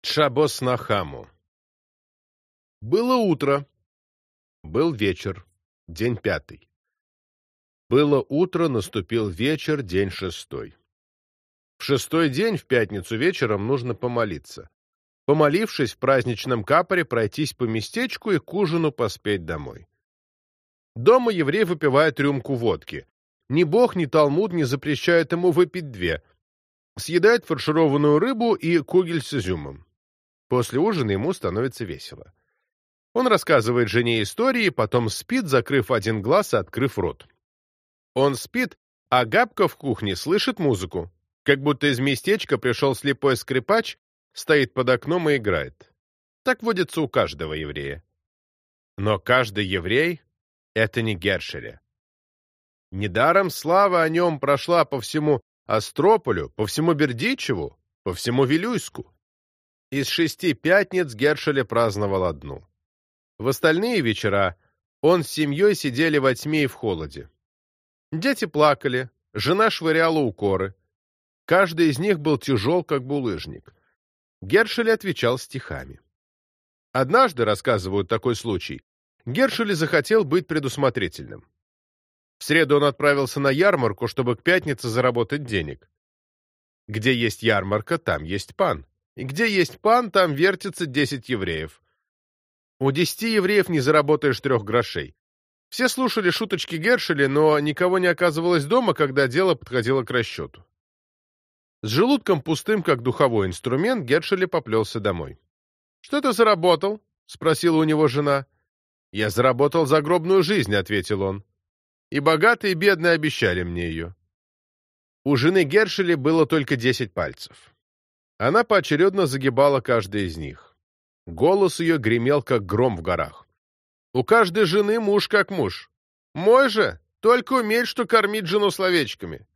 Чабос Нахаму Было утро. Был вечер. День пятый. Было утро, наступил вечер, день шестой. В шестой день, в пятницу вечером, нужно помолиться. Помолившись в праздничном капоре, пройтись по местечку и к ужину поспеть домой. Дома еврей выпивает рюмку водки. Ни бог, ни Талмуд не запрещают ему выпить две. Съедает фаршированную рыбу и кугель с изюмом. После ужина ему становится весело. Он рассказывает жене истории, потом спит, закрыв один глаз и открыв рот. Он спит, а Габка в кухне слышит музыку. Как будто из местечка пришел слепой скрипач, стоит под окном и играет. Так водится у каждого еврея. Но каждый еврей — это не Гершеля. Недаром слава о нем прошла по всему Астрополю, по всему Бердичеву, по всему Вилюйску. Из шести пятниц Гершеля праздновал одну. В остальные вечера он с семьей сидели во тьме и в холоде. Дети плакали, жена швыряла укоры. Каждый из них был тяжел, как булыжник. Гершель отвечал стихами. Однажды, рассказывают такой случай, Гершель захотел быть предусмотрительным. В среду он отправился на ярмарку, чтобы к пятнице заработать денег. Где есть ярмарка, там есть пан. И где есть пан, там вертится десять евреев. У десяти евреев не заработаешь трех грошей. Все слушали шуточки Гершеля, но никого не оказывалось дома, когда дело подходило к расчету. С желудком пустым, как духовой инструмент, Гершели поплелся домой. — Что ты заработал? — спросила у него жена. — Я заработал загробную жизнь, — ответил он. И богатые и бедные обещали мне ее. У жены Гершели было только десять пальцев. Она поочередно загибала каждый из них. Голос ее гремел, как гром в горах. У каждой жены муж как муж. Мой же только умеет, что кормить жену словечками.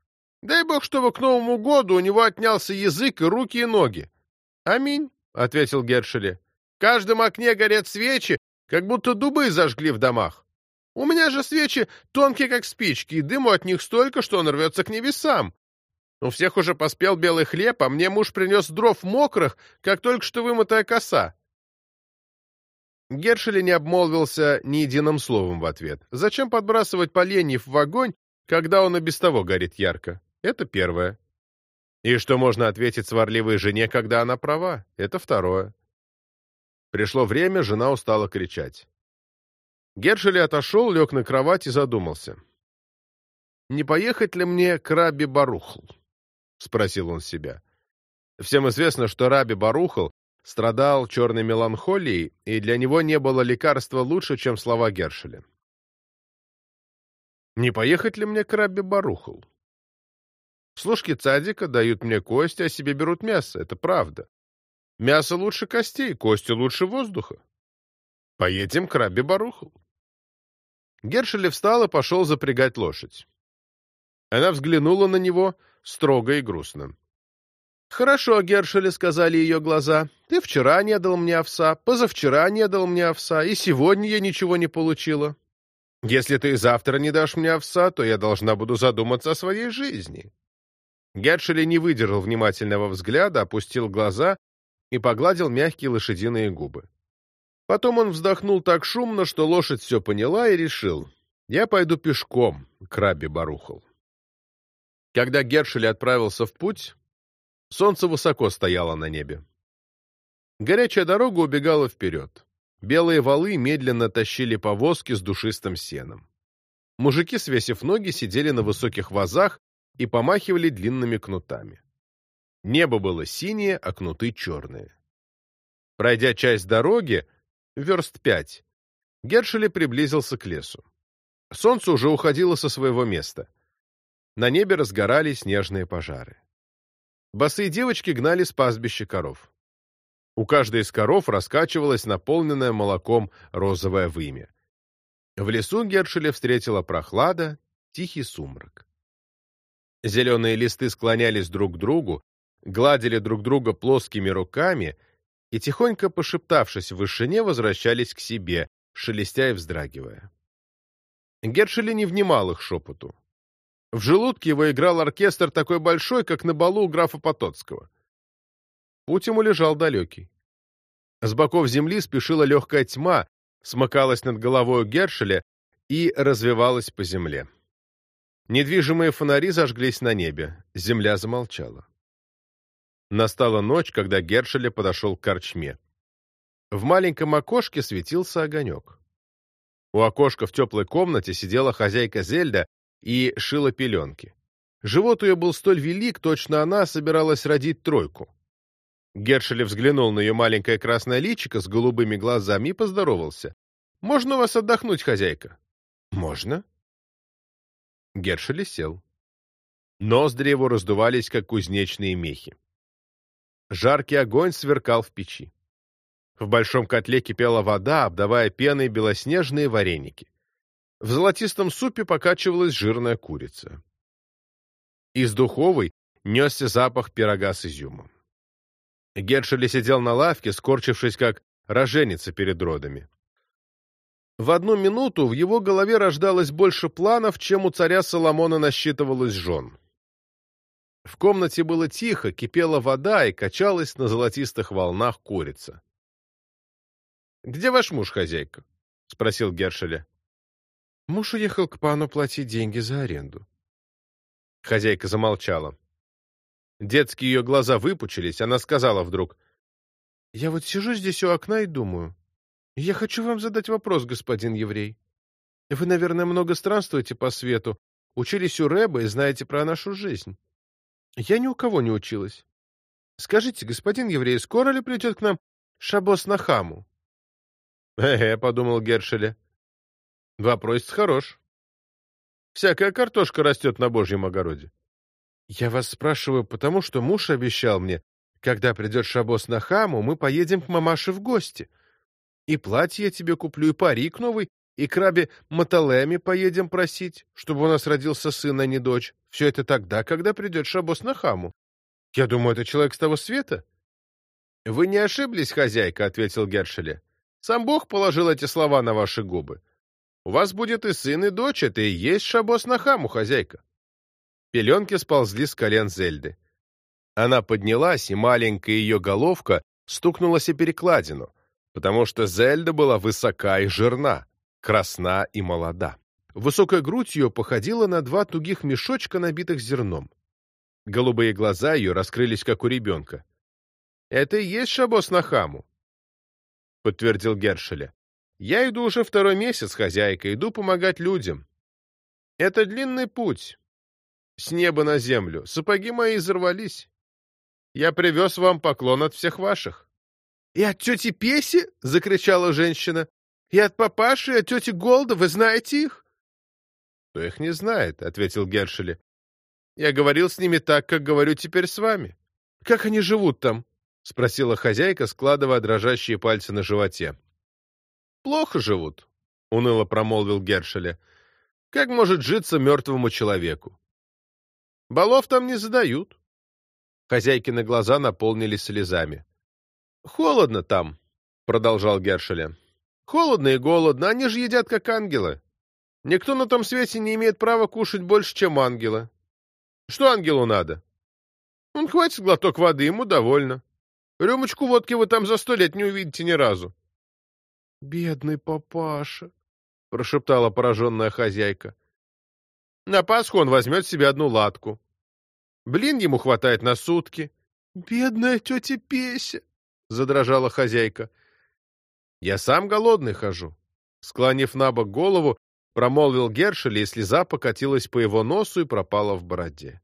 Дай бог, чтобы к Новому году у него отнялся язык и руки и ноги. Аминь, — ответил Гершели. В каждом окне горят свечи, как будто дубы зажгли в домах. У меня же свечи тонкие, как спички, и дыму от них столько, что он рвется к небесам. У всех уже поспел белый хлеб, а мне муж принес дров мокрых, как только что вымытая коса. Гершели не обмолвился ни единым словом в ответ. Зачем подбрасывать поленьев в огонь, когда он и без того горит ярко? Это первое. И что можно ответить сварливой жене, когда она права? Это второе. Пришло время, жена устала кричать. Гершели отошел, лег на кровать и задумался. «Не поехать ли мне к Раби Барухл?» — спросил он себя. Всем известно, что Раби Барухл страдал черной меланхолией, и для него не было лекарства лучше, чем слова Гершеля. «Не поехать ли мне к Раби Барухл?» Служки цадика дают мне кости, а себе берут мясо. Это правда. Мясо лучше костей, кости лучше воздуха. Поедем к Раби Баруху. Гершелев встал и пошел запрягать лошадь. Она взглянула на него строго и грустно. «Хорошо, Гершеле», — сказали ее глаза. «Ты вчера не дал мне овса, позавчера не дал мне овса, и сегодня я ничего не получила. Если ты завтра не дашь мне овса, то я должна буду задуматься о своей жизни. Гершели не выдержал внимательного взгляда, опустил глаза и погладил мягкие лошадиные губы. Потом он вздохнул так шумно, что лошадь все поняла и решил, я пойду пешком к Рабби Барухал. Когда Гершели отправился в путь, солнце высоко стояло на небе. Горячая дорога убегала вперед. Белые валы медленно тащили повозки с душистым сеном. Мужики, свесив ноги, сидели на высоких вазах и помахивали длинными кнутами. Небо было синее, а кнуты черные. Пройдя часть дороги, верст пять, Гершели приблизился к лесу. Солнце уже уходило со своего места. На небе разгорались снежные пожары. Босые девочки гнали с пастбища коров. У каждой из коров раскачивалась наполненная молоком розовое вымя. В лесу Гершеля встретила прохлада, тихий сумрак. Зеленые листы склонялись друг к другу, гладили друг друга плоскими руками и, тихонько пошептавшись в вышине, возвращались к себе, шелестя и вздрагивая. Гершели не внимал их шепоту. В желудке его играл оркестр такой большой, как на балу у графа Потоцкого. Путь ему лежал далекий. С боков земли спешила легкая тьма, смыкалась над головой Гершеля и развивалась по земле. Недвижимые фонари зажглись на небе, земля замолчала. Настала ночь, когда Гершеля подошел к корчме. В маленьком окошке светился огонек. У окошка в теплой комнате сидела хозяйка Зельда и шила пеленки. Живот ее был столь велик, точно она собиралась родить тройку. Гершеле взглянул на ее маленькое красное личико с голубыми глазами и поздоровался. «Можно у вас отдохнуть, хозяйка?» «Можно». Гершеле сел. Ноздри его раздувались, как кузнечные мехи. Жаркий огонь сверкал в печи. В большом котле кипела вода, обдавая пеной белоснежные вареники. В золотистом супе покачивалась жирная курица. Из духовой несся запах пирога с изюмом. Гершели сидел на лавке, скорчившись как роженица перед родами. В одну минуту в его голове рождалось больше планов, чем у царя Соломона насчитывалось жен. В комнате было тихо, кипела вода и качалась на золотистых волнах курица. «Где ваш муж, хозяйка?» — спросил Гершеля. Муж уехал к пану платить деньги за аренду. Хозяйка замолчала. Детские ее глаза выпучились, она сказала вдруг. «Я вот сижу здесь у окна и думаю. Я хочу вам задать вопрос, господин еврей. Вы, наверное, много странствуете по свету, учились у Рэба и знаете про нашу жизнь. Я ни у кого не училась. Скажите, господин еврей, скоро ли придет к нам Шабос Нахаму? «Э-э», — подумал Гершеля. «Вопрос хорош. Всякая картошка растет на божьем огороде. Я вас спрашиваю, потому что муж обещал мне, когда придет Шабос на хаму, мы поедем к мамаше в гости. И платье я тебе куплю, и парик новый, и крабе Маталеми поедем просить, чтобы у нас родился сын, а не дочь. Все это тогда, когда придет Шабос на хаму. Я думаю, это человек с того света. — Вы не ошиблись, хозяйка, — ответил Гершеле. — Сам Бог положил эти слова на ваши губы. У вас будет и сын, и дочь, это и есть Шабос на хаму, хозяйка. Пеленки сползли с колен Зельды. Она поднялась, и маленькая ее головка стукнулась о перекладину, потому что Зельда была высока и жирна, красна и молода. Высокая грудь ее походила на два тугих мешочка, набитых зерном. Голубые глаза ее раскрылись, как у ребенка. — Это и есть шабос на хаму, — подтвердил Гершеля. — Я иду уже второй месяц, хозяйка, иду помогать людям. Это длинный путь, с неба на землю, сапоги мои изорвались. Я привез вам поклон от всех ваших. — И от тети Песи? — закричала женщина. — И от папаши, и от тети Голда, вы знаете их? — Кто их не знает, — ответил Гершели. — Я говорил с ними так, как говорю теперь с вами. — Как они живут там? — спросила хозяйка, складывая дрожащие пальцы на животе. — Плохо живут, — уныло промолвил Гершеля. — Как может житься мертвому человеку? Балов там не задают. Хозяйкины глаза наполнились слезами. — Холодно там, — продолжал Гершеля. — Холодно и голодно, они же едят как ангелы. Никто на том свете не имеет права кушать больше, чем ангела. Что ангелу надо? Он хватит глоток воды, ему довольно. Рюмочку водки вы там за сто лет не увидите ни разу. — Бедный папаша, — прошептала пораженная хозяйка. На Пасху он возьмет себе одну латку. Блин ему хватает на сутки. — Бедная тетя Песя! — задрожала хозяйка. — Я сам голодный хожу. Склонив на бок голову, промолвил Гершель, и слеза покатилась по его носу и пропала в бороде.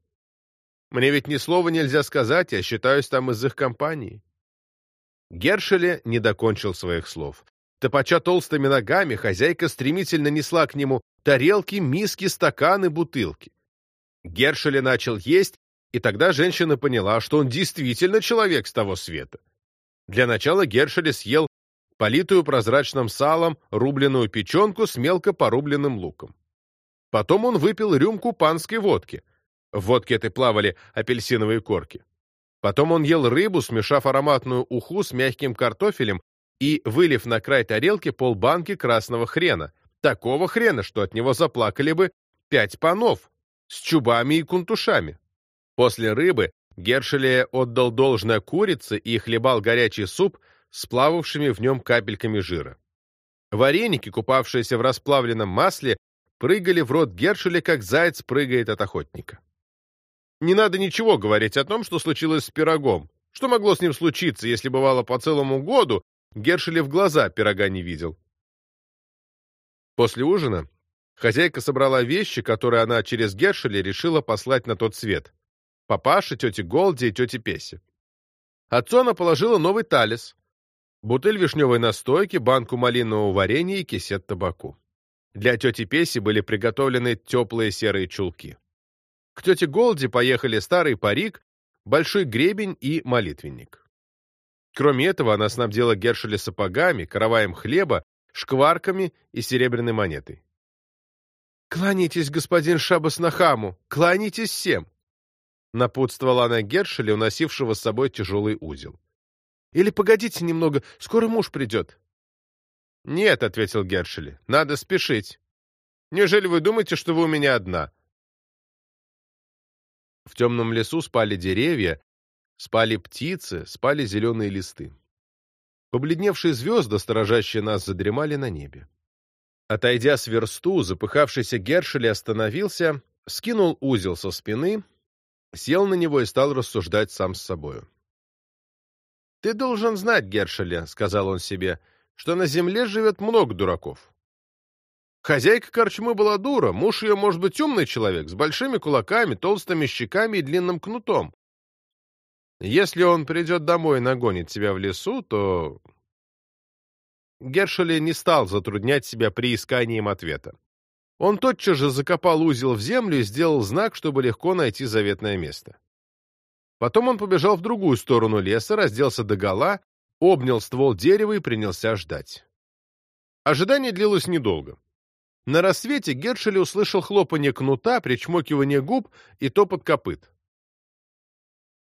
Мне ведь ни слова нельзя сказать, я считаюсь там из их компании. Гершеле не докончил своих слов. Топача толстыми ногами, хозяйка стремительно несла к нему тарелки, миски, стаканы, бутылки. Гершеле начал есть, и тогда женщина поняла, что он действительно человек с того света. Для начала Гершеле съел политую прозрачным салом рубленую печенку с мелко порубленным луком. Потом он выпил рюмку панской водки. В водке этой плавали апельсиновые корки. Потом он ел рыбу, смешав ароматную уху с мягким картофелем и вылив на край тарелки полбанки красного хрена. Такого хрена, что от него заплакали бы пять панов с чубами и кунтушами. После рыбы Гершеле отдал должное курице и хлебал горячий суп с плававшими в нем капельками жира. Вареники, купавшиеся в расплавленном масле, прыгали в рот Гершеля, как заяц прыгает от охотника. Не надо ничего говорить о том, что случилось с пирогом. Что могло с ним случиться, если бывало по целому году, Гершеле в глаза пирога не видел. После ужина хозяйка собрала вещи, которые она через Гершеля решила послать на тот свет. Папаше, тете Голди и тете Песе. Отцу она положила новый талис, бутыль вишневой настойки, банку малинового варенья и кисет табаку. Для тети Песи были приготовлены теплые серые чулки. К тете Голди поехали старый парик, большой гребень и молитвенник. Кроме этого, она снабдила Гершеля сапогами, караваем хлеба, шкварками и серебряной монетой. «Кланяйтесь, господин Шабас-Нахаму! Кланяйтесь всем!» Напутствовала она Гершеля, уносившего с собой тяжелый узел. Или погодите немного, скоро муж придет. — Нет, — ответил Гершели, — надо спешить. Неужели вы думаете, что вы у меня одна? В темном лесу спали деревья, спали птицы, спали зеленые листы. Побледневшие звезды, сторожащие нас, задремали на небе. Отойдя с версту, запыхавшийся Гершели остановился, скинул узел со спины, сел на него и стал рассуждать сам с собою. «Ты должен знать, Гершеля», — сказал он себе, — «что на земле живет много дураков. Хозяйка корчмы была дура, муж ее, может быть, умный человек, с большими кулаками, толстыми щеками и длинным кнутом. Если он придет домой и нагонит тебя в лесу, то...» Гершеле не стал затруднять себя приисканием ответа. Он тотчас же закопал узел в землю и сделал знак, чтобы легко найти заветное место. Потом он побежал в другую сторону леса, разделся догола, обнял ствол дерева и принялся ждать. Ожидание длилось недолго. На рассвете Гершель услышал хлопанье кнута, причмокивание губ и топот копыт.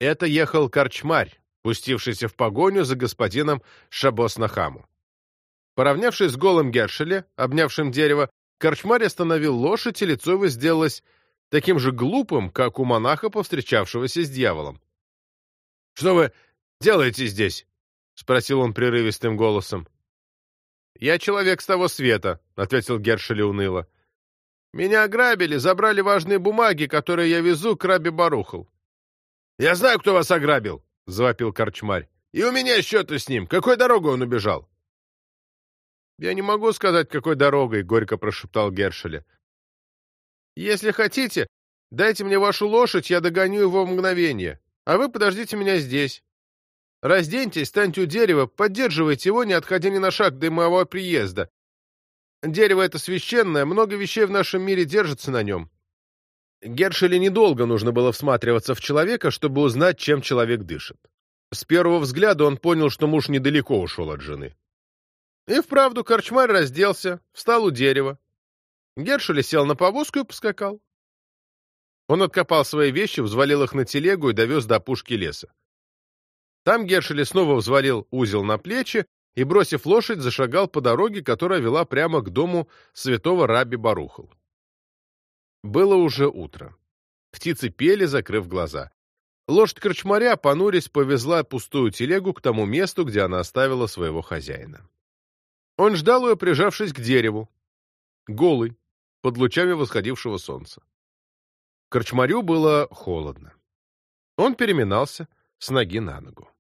Это ехал корчмарь, пустившийся в погоню за господином Шабоснахаму. Поравнявшись с голым Гершеле, обнявшим дерево, корчмарь остановил лошадь, и лицо его сделалось таким же глупым, как у монаха, повстречавшегося с дьяволом. — Что вы делаете здесь? — спросил он прерывистым голосом. — Я человек с того света, — ответил Гершели уныло. — Меня ограбили, забрали важные бумаги, которые я везу к рабе Барухал. — Я знаю, кто вас ограбил, — завопил корчмарь. — И у меня счеты с ним. Какой дорогой он убежал? — Я не могу сказать, какой дорогой, — горько прошептал Гершеля. Если хотите, дайте мне вашу лошадь, я догоню его в мгновение, а вы подождите меня здесь. Разденьтесь, станьте у дерева, поддерживайте его, не отходя ни на шаг до моего приезда. Дерево это священное, много вещей в нашем мире держится на нем. Гершеле недолго нужно было всматриваться в человека, чтобы узнать, чем человек дышит. С первого взгляда он понял, что муж недалеко ушел от жены. И вправду корчмарь разделся, встал у дерева, Гершель сел на повозку и поскакал. Он откопал свои вещи, взвалил их на телегу и довез до опушки леса. Там Гершель снова взвалил узел на плечи и, бросив лошадь, зашагал по дороге, которая вела прямо к дому святого раби Барухал. Было уже утро. Птицы пели, закрыв глаза. Лошадь корчмаря, понурясь, повезла пустую телегу к тому месту, где она оставила своего хозяина. Он ждал ее, прижавшись к дереву. Голый, под лучами восходившего солнца. Корчмарю было холодно. Он переминался с ноги на ногу.